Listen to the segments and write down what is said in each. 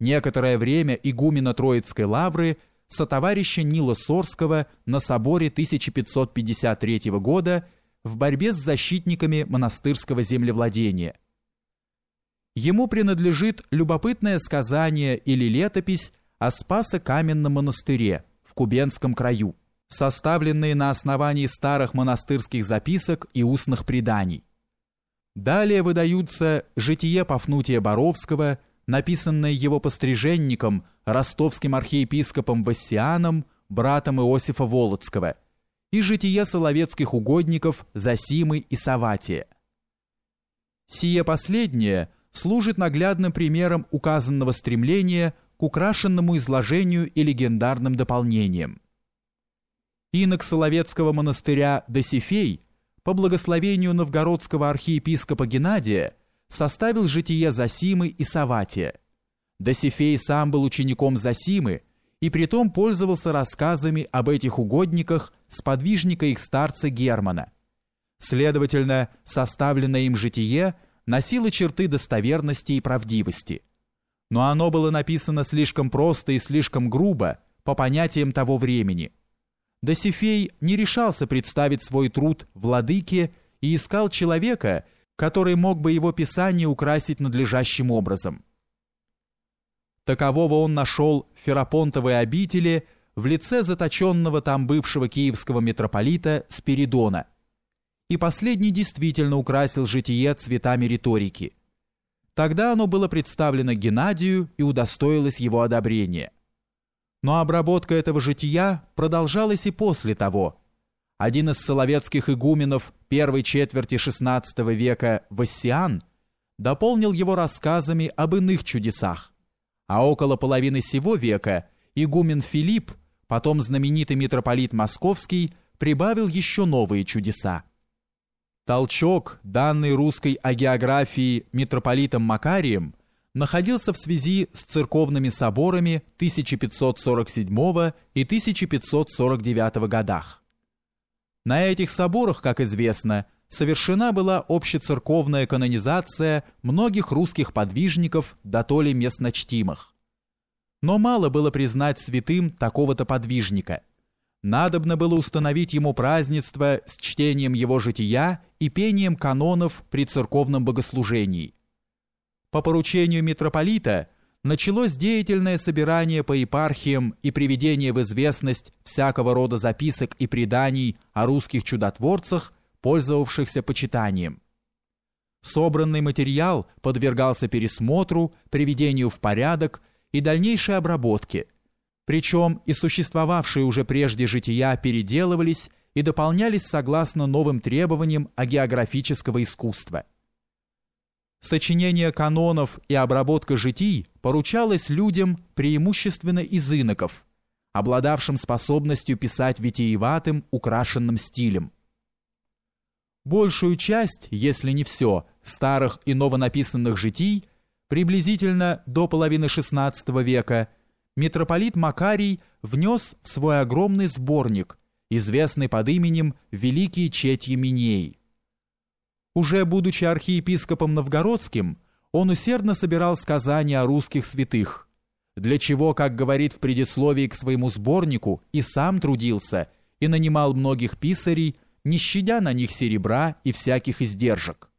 некоторое время игумена Троицкой лавры, сотоварища Нила Сорского на соборе 1553 года в борьбе с защитниками монастырского землевладения. Ему принадлежит любопытное сказание или летопись о Спасо-Каменном монастыре в Кубенском краю, составленные на основании старых монастырских записок и устных преданий. Далее выдаются «Житие Пафнутия Боровского», написанное его постриженником, ростовским архиепископом Вассианом, братом Иосифа Волоцкого, и «Житие соловецких угодников Засимы и Саватия». Сие последнее служит наглядным примером указанного стремления к украшенному изложению и легендарным дополнениям. Инок Соловецкого монастыря Досифей – по благословению новгородского архиепископа Геннадия составил житие Засимы и Саватия. Досифей сам был учеником Засимы и притом пользовался рассказами об этих угодниках сподвижника их старца Германа. Следовательно, составленное им житие носило черты достоверности и правдивости. Но оно было написано слишком просто и слишком грубо по понятиям того времени – Досифей не решался представить свой труд владыке и искал человека, который мог бы его писание украсить надлежащим образом. Такового он нашел в Ферапонтовой обители в лице заточенного там бывшего киевского митрополита Спиридона. И последний действительно украсил житие цветами риторики. Тогда оно было представлено Геннадию и удостоилось его одобрения. Но обработка этого жития продолжалась и после того. Один из соловецких игуменов первой четверти XVI века Вассиан дополнил его рассказами об иных чудесах, а около половины сего века игумен Филипп, потом знаменитый митрополит Московский, прибавил еще новые чудеса. Толчок, данный русской агеографии митрополитом Макарием, находился в связи с церковными соборами 1547 и 1549 годах. На этих соборах, как известно, совершена была общецерковная канонизация многих русских подвижников до то ли местночтимых. Но мало было признать святым такого-то подвижника. Надобно было установить ему празднество с чтением его жития и пением канонов при церковном богослужении, по поручению митрополита началось деятельное собирание по епархиям и приведение в известность всякого рода записок и преданий о русских чудотворцах, пользовавшихся почитанием. Собранный материал подвергался пересмотру, приведению в порядок и дальнейшей обработке, причем и существовавшие уже прежде жития переделывались и дополнялись согласно новым требованиям агеографического искусства. Сочинение канонов и обработка житий поручалось людям преимущественно из иноков, обладавшим способностью писать витиеватым, украшенным стилем. Большую часть, если не все, старых и новонаписанных житий, приблизительно до половины XVI века, митрополит Макарий внес в свой огромный сборник, известный под именем «Великие четьи Минеи». Уже будучи архиепископом новгородским, он усердно собирал сказания о русских святых, для чего, как говорит в предисловии к своему сборнику, и сам трудился и нанимал многих писарей, не щадя на них серебра и всяких издержек.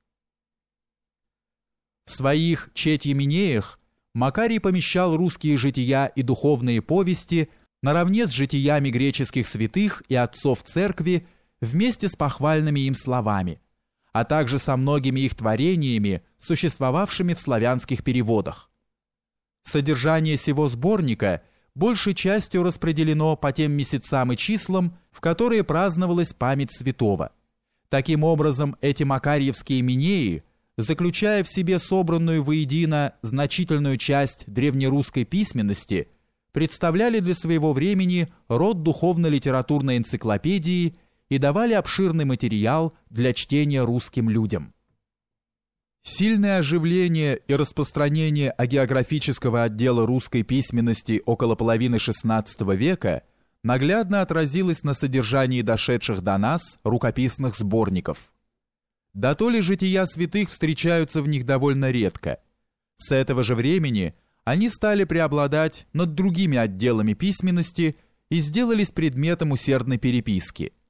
В своих четьеменеях Макарий помещал русские жития и духовные повести наравне с житиями греческих святых и отцов церкви вместе с похвальными им словами – а также со многими их творениями, существовавшими в славянских переводах. Содержание сего сборника большей частью распределено по тем месяцам и числам, в которые праздновалась память святого. Таким образом, эти макарьевские минеи, заключая в себе собранную воедино значительную часть древнерусской письменности, представляли для своего времени род духовно-литературной энциклопедии – и давали обширный материал для чтения русским людям. Сильное оживление и распространение агеографического отдела русской письменности около половины XVI века наглядно отразилось на содержании дошедших до нас рукописных сборников. Да то ли жития святых встречаются в них довольно редко. С этого же времени они стали преобладать над другими отделами письменности и сделались предметом усердной переписки –